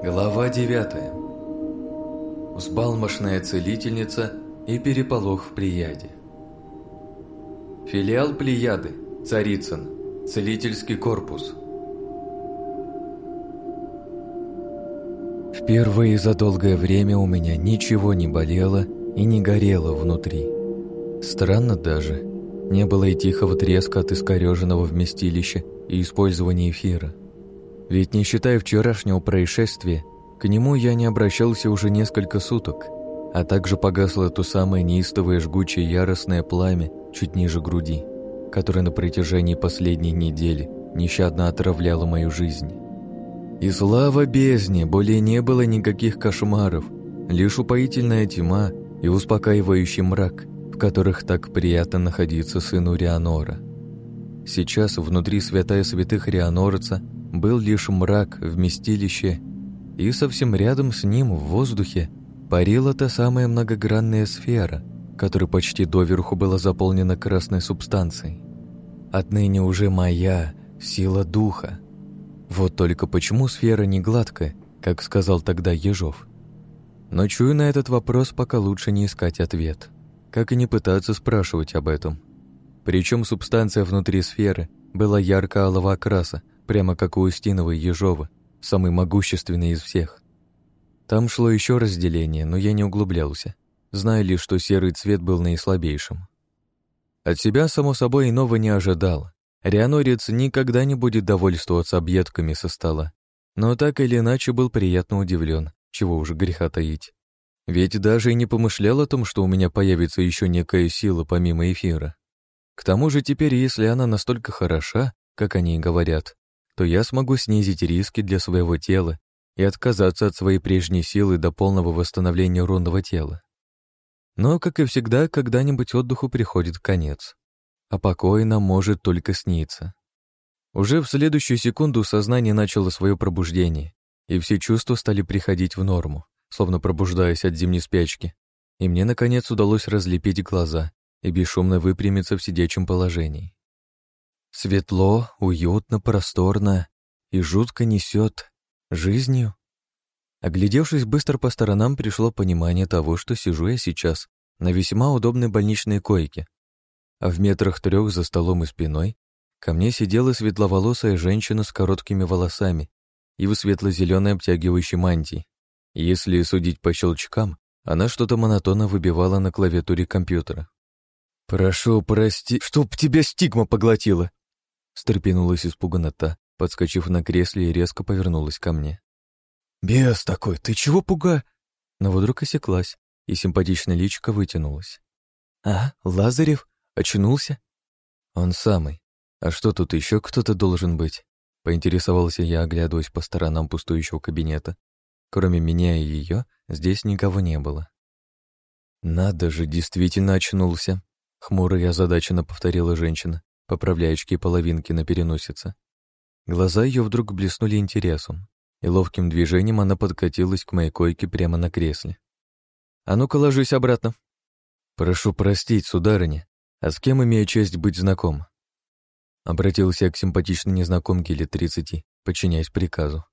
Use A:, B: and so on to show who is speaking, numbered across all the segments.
A: Глава 9. Взбалмошная целительница и переполох в Плеяде. Филиал Плеяды, Царицын, целительский корпус. Впервые за долгое время у меня ничего не болело и не горело внутри. Странно даже, не было и тихого треска от искореженного вместилища и использования эфира. Ведь не считая вчерашнего происшествия, к нему я не обращался уже несколько суток, а также погасло то самое неистовое жгучее яростное пламя чуть ниже груди, которое на протяжении последней недели нещадно отравляло мою жизнь. И слава бездне, более не было никаких кошмаров, лишь упоительная тьма и успокаивающий мрак, в которых так приятно находиться сыну Рианора. Сейчас внутри святая святых Рианорца был лишь мрак, вместилище, и совсем рядом с ним в воздухе парила та самая многогранная сфера, которая почти доверху была заполнена красной субстанцией. Отныне уже моя сила духа. Вот только почему сфера не гладкая, как сказал тогда Ежов? Но чую на этот вопрос, пока лучше не искать ответ, как и не пытаться спрашивать об этом. Причем субстанция внутри сферы была ярко-алого окраса, прямо как у Устинова и Ежова, самый могущественный из всех. Там шло еще разделение, но я не углублялся, зная лишь, что серый цвет был наислабейшим. От себя, само собой, иного не ожидал. Рианорец никогда не будет довольствоваться объедками со стола, но так или иначе был приятно удивлен, чего уже греха таить. Ведь даже и не помышлял о том, что у меня появится еще некая сила помимо эфира. К тому же теперь, если она настолько хороша, как они и говорят, то я смогу снизить риски для своего тела и отказаться от своей прежней силы до полного восстановления рунного тела. Но, как и всегда, когда-нибудь отдыху приходит конец, а покой нам может только сниться. Уже в следующую секунду сознание начало свое пробуждение, и все чувства стали приходить в норму, словно пробуждаясь от зимней спячки, и мне, наконец, удалось разлепить глаза и бесшумно выпрямиться в сидячем положении. Светло, уютно, просторно и жутко несет жизнью. Оглядевшись быстро по сторонам, пришло понимание того, что сижу я сейчас на весьма удобной больничной койке, а в метрах трех за столом и спиной ко мне сидела светловолосая женщина с короткими волосами и в светло-зеленой обтягивающей мантии. Если судить по щелчкам, она что-то монотонно выбивала на клавиатуре компьютера. «Прошу, прости, чтоб тебя стигма поглотила!» Стрепенулась испуганно та, подскочив на кресле и резко повернулась ко мне. «Бес такой, ты чего пуга?» Но вдруг осеклась, и симпатичная личико вытянулась. «А, Лазарев? Очнулся?» «Он самый. А что тут еще кто-то должен быть?» Поинтересовался я, оглядываясь по сторонам пустующего кабинета. Кроме меня и ее, здесь никого не было. «Надо же, действительно очнулся», — хмуро и озадаченно повторила женщина поправляя очки половинки на переносице. Глаза ее вдруг блеснули интересом, и ловким движением она подкатилась к моей койке прямо на кресле. «А ну-ка, ложись обратно». «Прошу простить, сударыня, а с кем имею честь быть знаком?» Обратился я к симпатичной незнакомке лет тридцати, подчиняясь приказу.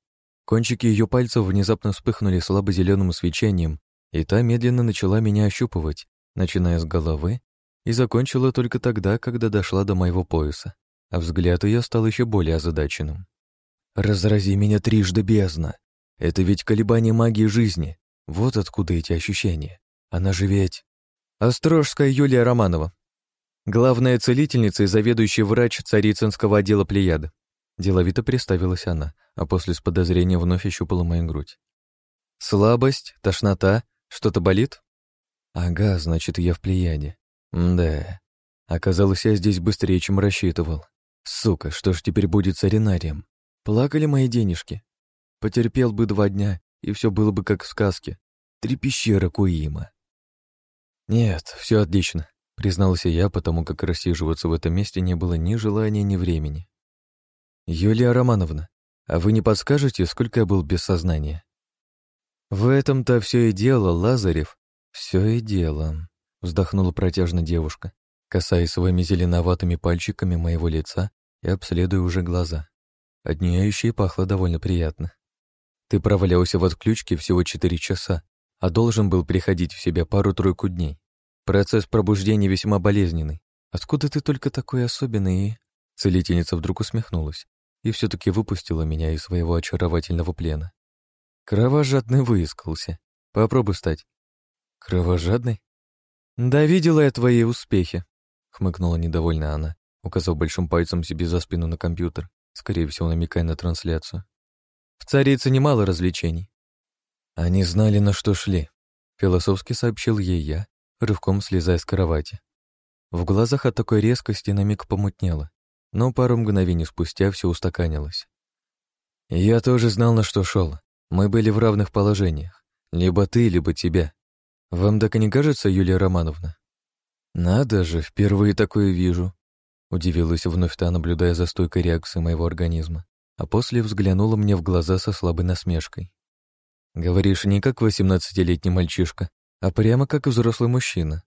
A: Кончики ее пальцев внезапно вспыхнули слабо-зеленым свечением, и та медленно начала меня ощупывать, начиная с головы и закончила только тогда, когда дошла до моего пояса, а взгляд ее стал еще более озадаченным. «Разрази меня трижды бездна! Это ведь колебание магии жизни. Вот откуда эти ощущения. Она же ведь...» «Острожская Юлия Романова. Главная целительница и заведующий врач Царицынского отдела Плеяды». Деловито представилась она, а после с подозрением вновь ощупала мою грудь. «Слабость, тошнота, что-то болит?» «Ага, значит, я в Плеяде. Да, оказалось, я здесь быстрее, чем рассчитывал. Сука, что ж теперь будет с аренарием? Плакали мои денежки. Потерпел бы два дня, и все было бы как в сказке. Три пещеры Куима. Нет, все отлично, признался я, потому как рассиживаться в этом месте не было ни желания, ни времени. Юлия Романовна, а вы не подскажете, сколько я был без сознания? В этом-то все и дело, Лазарев, все и дело вздохнула протяжно девушка, касаясь своими зеленоватыми пальчиками моего лица и обследуя уже глаза. От еще пахло довольно приятно. Ты провалялся в отключке всего четыре часа, а должен был приходить в себя пару-тройку дней. Процесс пробуждения весьма болезненный. Откуда ты только такой особенный и...» Целительница вдруг усмехнулась и все таки выпустила меня из своего очаровательного плена. Кровожадный выискался. Попробуй стать. Кровожадный? Да видела я твои успехи, хмыкнула недовольно она, указав большим пальцем себе за спину на компьютер, скорее всего, намекая на трансляцию. В царице немало развлечений. Они знали, на что шли, философски сообщил ей я, рывком слезая с кровати. В глазах от такой резкости на миг помутнело, но пару мгновений спустя все устаканилось. Я тоже знал, на что шел. Мы были в равных положениях. Либо ты, либо тебя. Вам так и не кажется, Юлия Романовна? Надо же, впервые такое вижу. Удивилась вновь та, наблюдая за стойкой реакции моего организма, а после взглянула мне в глаза со слабой насмешкой. Говоришь, не как восемнадцатилетний мальчишка, а прямо как взрослый мужчина.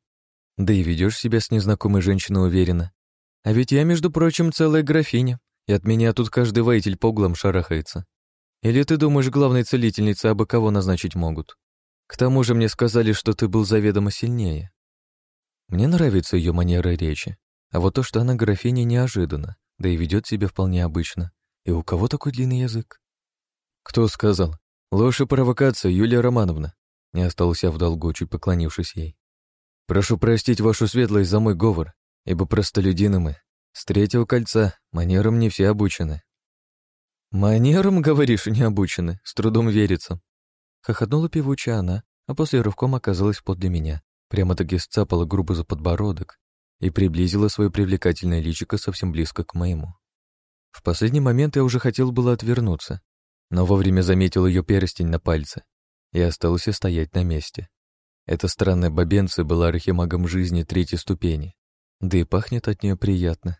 A: Да и ведешь себя с незнакомой женщиной уверенно. А ведь я, между прочим, целая графиня, и от меня тут каждый воитель по углам шарахается. Или ты думаешь, главной целительницей абы кого назначить могут? К тому же мне сказали, что ты был заведомо сильнее. Мне нравится ее манера речи, а вот то, что она графиня, неожиданно, да и ведет себя вполне обычно. И у кого такой длинный язык? Кто сказал? Ложь и провокация, Юлия Романовна. Не остался в долгу, чуть поклонившись ей. Прошу простить вашу светлость за мой говор, ибо простолюдины мы. С третьего кольца манерам не все обучены. «Манерам, говоришь, не обучены, с трудом верится». Хохотнула певучая она, а после рывком оказалась подле меня, прямо-таки сцапала грубо за подбородок и приблизила свое привлекательное личико совсем близко к моему. В последний момент я уже хотел было отвернуться, но вовремя заметил ее перстень на пальце и остался стоять на месте. Эта странная бабенция была архимагом жизни третьей ступени, да и пахнет от нее приятно.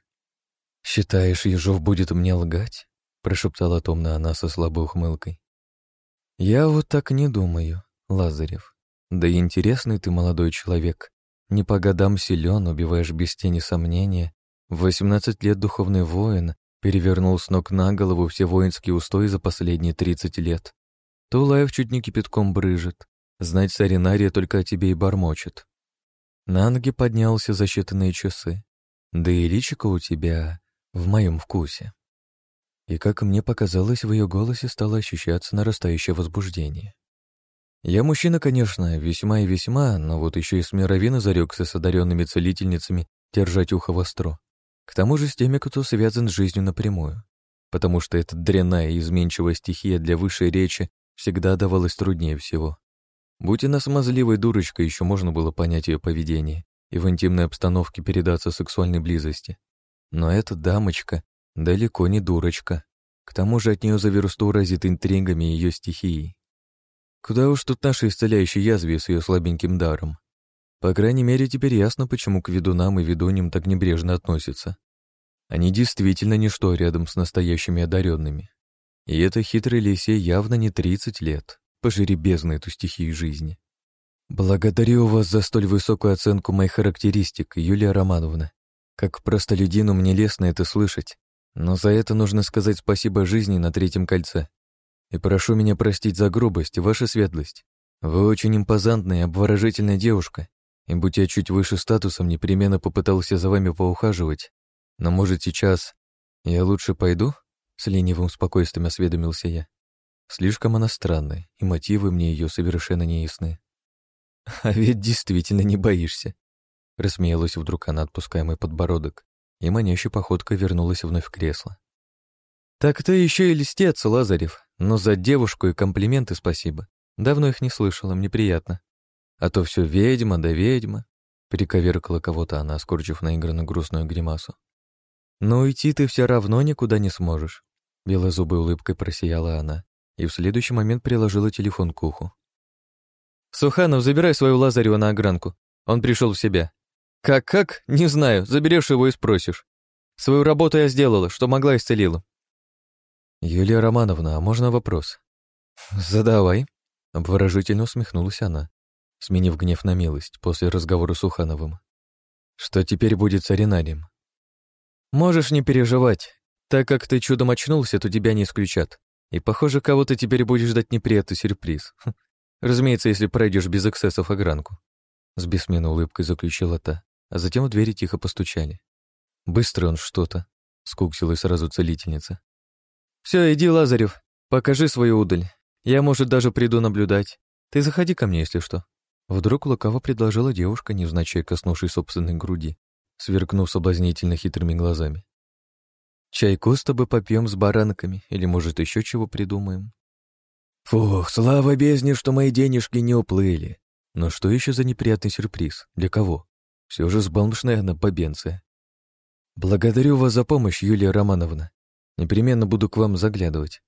A: «Считаешь, Ежов будет мне лгать?» прошептала томно она со слабой ухмылкой. «Я вот так не думаю, Лазарев. Да и интересный ты молодой человек. Не по годам силен, убиваешь без тени сомнения. В восемнадцать лет духовный воин перевернул с ног на голову все воинские устои за последние тридцать лет. Тулаев чуть не кипятком брыжет. Знать Саринария только о тебе и бормочет. На ноги поднялся за считанные часы. Да и личико у тебя в моем вкусе и, как мне показалось, в ее голосе стало ощущаться нарастающее возбуждение. Я мужчина, конечно, весьма и весьма, но вот еще и с мировины зарекся с одаренными целительницами держать ухо востро. К тому же с теми, кто связан с жизнью напрямую. Потому что эта дрянная и изменчивая стихия для высшей речи всегда давалась труднее всего. Будь она смазливой дурочкой, еще можно было понять ее поведение и в интимной обстановке передаться сексуальной близости. Но эта дамочка Далеко не дурочка. К тому же от нее за версту разит интригами ее стихией. Куда уж тут наши исцеляющие язве с ее слабеньким даром. По крайней мере, теперь ясно, почему к ведунам и ведуням так небрежно относятся. Они действительно ничто рядом с настоящими одаренными. И это хитрый лисей явно не 30 лет. Пожири бездну эту стихию жизни. Благодарю вас за столь высокую оценку моих характеристик, Юлия Романовна. Как простолюдину мне лестно это слышать, но за это нужно сказать спасибо жизни на третьем кольце. И прошу меня простить за грубость, ваша светлость. Вы очень импозантная и обворожительная девушка, и будь я чуть выше статусом, непременно попытался за вами поухаживать. Но, может, сейчас я лучше пойду?» С ленивым спокойствием осведомился я. Слишком она странная, и мотивы мне ее совершенно не ясны. «А ведь действительно не боишься», — рассмеялась вдруг она, отпуская мой подбородок и манящей походкой вернулась вновь в кресло. «Так ты еще и листец, Лазарев, но за девушку и комплименты спасибо. Давно их не слышала, мне приятно. А то все ведьма да ведьма», — перековеркала кого-то она, скорчив наигранно грустную гримасу. «Но уйти ты все равно никуда не сможешь», — белозубой улыбкой просияла она и в следующий момент приложила телефон к уху. «Суханов, забирай свою Лазарева на огранку. Он пришел в себя. Как-как? Не знаю. Заберешь его и спросишь. Свою работу я сделала, что могла исцелила. Юлия Романовна, а можно вопрос? Задавай. Обворожительно усмехнулась она, сменив гнев на милость после разговора с Ухановым. Что теперь будет с Аринарием? Можешь не переживать. Так как ты чудом очнулся, то тебя не исключат. И, похоже, кого-то теперь будешь ждать неприятный сюрприз. Хм. Разумеется, если пройдешь без эксцессов огранку. С бессменной улыбкой заключила та, а затем в двери тихо постучали. Быстро он что-то, скуксилась сразу целительница. Все, иди, Лазарев, покажи свою удаль. Я, может, даже приду наблюдать. Ты заходи ко мне, если что. Вдруг лукаво предложила девушка, невзначай коснувшись собственной груди, сверкнув соблазнительно хитрыми глазами. Чайку с тобой попьем с баранками, или, может, еще чего придумаем. Фух, слава бездне, что мои денежки не уплыли. Но что еще за неприятный сюрприз? Для кого? Все же сбалмошная она бабенция. Благодарю вас за помощь, Юлия Романовна. Непременно буду к вам заглядывать.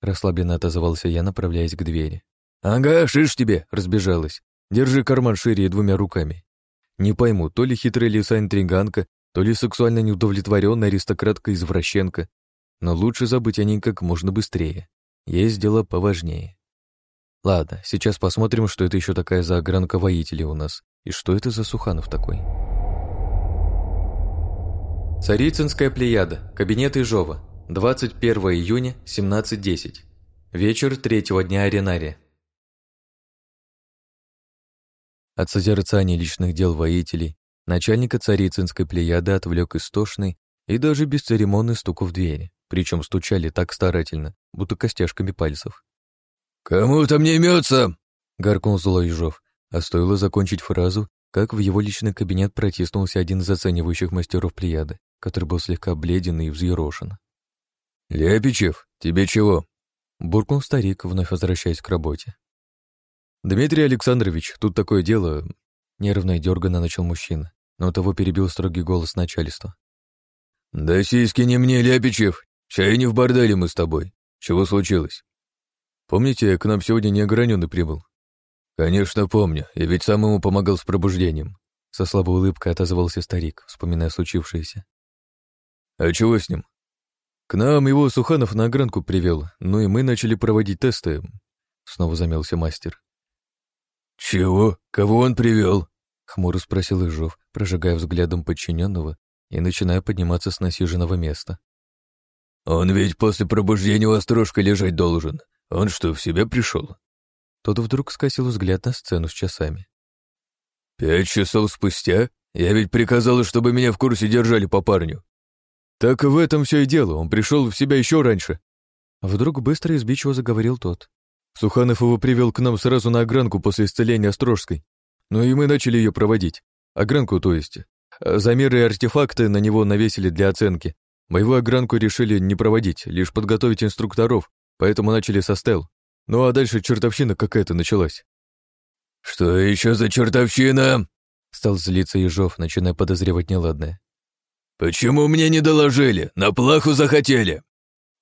A: Расслабленно отозвался я, направляясь к двери. «Ага, шиш тебе!» — разбежалась. «Держи карман шире двумя руками. Не пойму, то ли хитрая лиса-интриганка, то ли сексуально неудовлетворенная аристократка-извращенка, но лучше забыть о ней как можно быстрее. Есть дела поважнее. Ладно, сейчас посмотрим, что это еще такая за огранка воителей у нас, и что это за Суханов такой. Царицынская плеяда, кабинет Ижова, 21 июня, 17.10. Вечер третьего дня Аренария. От созерцания личных дел воителей Начальника царицынской плеяды отвлек истошный и даже бесцеремонный стук в двери, причем стучали так старательно, будто костяшками пальцев.
B: «Кому-то мне мется!»
A: — гаркнул злой Ежов, а стоило закончить фразу, как в его личный кабинет протиснулся один из оценивающих мастеров плеяды, который был слегка бледен и взъерошен.
B: «Ляпичев, тебе чего?»
A: — буркнул старик, вновь возвращаясь к работе. «Дмитрий Александрович, тут такое дело, Нервно и дёрганно начал мужчина, но того перебил строгий голос начальства.
B: «Да сиськи не мне, Ляпичев! Чай не в борделе мы с тобой. Чего случилось?»
A: «Помните, к нам сегодня неограненный прибыл?»
B: «Конечно помню, я ведь сам ему помогал с пробуждением»,
A: со слабой улыбкой отозвался старик, вспоминая случившееся.
B: «А чего с ним?»
A: «К нам его Суханов на огранку привел, ну и мы начали проводить тесты», снова замялся мастер.
B: «Чего? Кого он привел?
A: Хмуро спросил Ижов, прожигая взглядом подчиненного и начиная подниматься с насиженного места.
B: «Он ведь после пробуждения у острожка лежать должен. Он что, в себя пришел?»
A: Тот вдруг скосил взгляд на сцену с часами.
B: «Пять часов спустя? Я ведь приказал, чтобы меня в курсе держали по парню».
A: «Так в этом все и дело, он пришел в себя еще раньше». Вдруг быстро и сбичиво заговорил тот. Суханов его привел к нам сразу на огранку после исцеления Острожской. Ну и мы начали ее проводить. Огранку, то есть. Замеры и артефакты на него навесили для оценки. Моего огранку решили не проводить, лишь подготовить инструкторов, поэтому начали со стел. Ну а дальше чертовщина какая-то началась.
B: «Что еще за чертовщина?»
A: Стал злиться Ежов, начиная подозревать неладное.
B: «Почему мне не доложили? На плаху захотели!»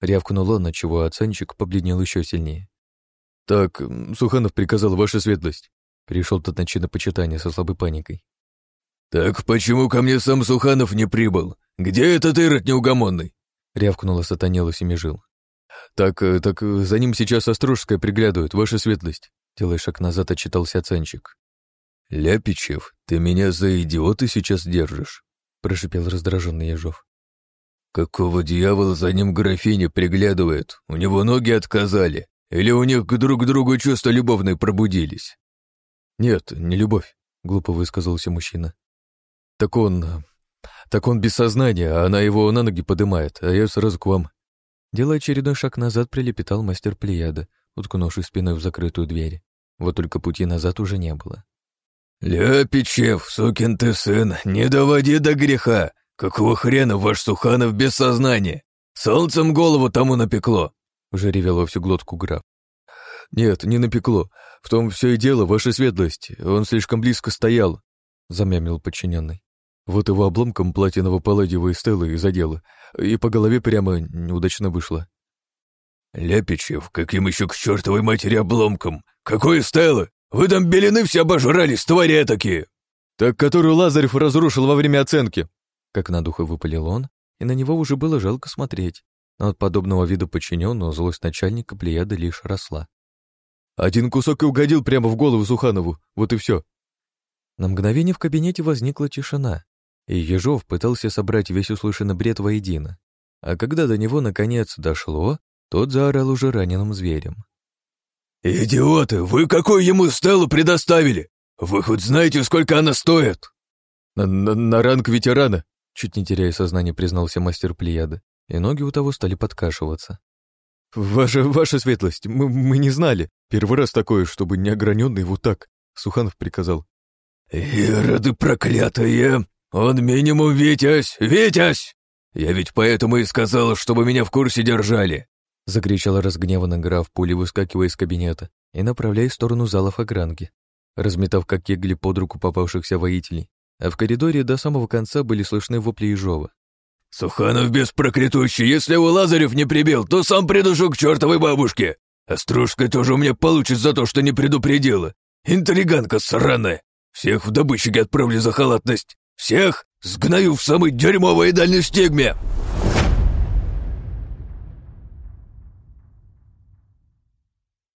A: Рявкнул он, отчего оценщик побледнел еще сильнее. «Так, Суханов приказал ваша светлость. Пришел тот на чинопочитание со слабой паникой.
B: «Так почему ко мне сам Суханов не прибыл? Где этот ирод неугомонный?»
A: Рявкнула сатанела Семижил. «Так, э, так э, за ним сейчас Острожская приглядывает, ваша светлость», делая шаг назад, отчитался оценщик.
B: «Ляпичев, ты меня за идиота сейчас держишь»,
A: прошипел раздраженный Ежов.
B: «Какого дьявола за ним графиня приглядывает? У него ноги отказали. Или у них друг к другу чувства любовные пробудились?»
A: «Нет, не любовь», — глупо высказался мужчина. «Так он... так он без сознания, а она его на ноги подымает, а я сразу к вам». Делая очередной шаг назад, прилепетал мастер Плеяда, уткнувшись спиной в закрытую дверь. Вот только пути назад уже не было.
B: «Ляпичев, сукин ты сын, не доводи до греха! Какого хрена ваш Суханов без сознания? Солнцем голову тому напекло!»
A: Уже ревел во всю глотку граф. «Нет, не напекло. В том все и дело, ваша светлость. Он слишком близко стоял», — замямлил подчиненный. Вот его обломком платиново палладиевой стелы и задело, и по голове прямо неудачно вышло.
B: «Ляпичев, каким еще к чертовой матери обломком? Какой стелы? Вы там белины все обожрались, твари такие!»
A: «Так которую Лазарев разрушил во время оценки!» Как на духу выпалил он, и на него уже было жалко смотреть. Но от подобного вида подчиненного злость начальника Плеяда лишь росла. Один кусок и угодил прямо в голову Суханову, вот и все. На мгновение в кабинете возникла тишина, и Ежов пытался собрать весь услышанный бред воедино. А когда до него наконец дошло, Тот заорал уже раненым зверем.
B: «Идиоты, вы какую ему стелу предоставили? Вы хоть знаете, сколько она стоит?»
A: «На, на, на ранг ветерана», — чуть не теряя сознание, признался мастер Плеяда, и ноги у того стали подкашиваться. «Ваша, ваша светлость, мы, мы не знали. Первый раз такое, чтобы неограненный вот так», — Суханов приказал.
B: «Ироды проклятые! Он минимум Витязь! Витязь! Я ведь поэтому и сказал, чтобы меня в курсе держали!»
A: — закричал разгневанный граф, пулей выскакивая из кабинета и направляясь в сторону залов огранки, разметав как кегли под руку попавшихся воителей, а в коридоре до самого конца были слышны вопли Ежова.
B: «Суханов беспроклятущий, если его Лазарев не прибил, то сам придушу к чертовой бабушке. Остружская тоже у меня получит за то, что не предупредила. Интриганка сраная. Всех в добытчике отправлю за халатность. Всех сгною в самой дерьмовой дальней стигме!»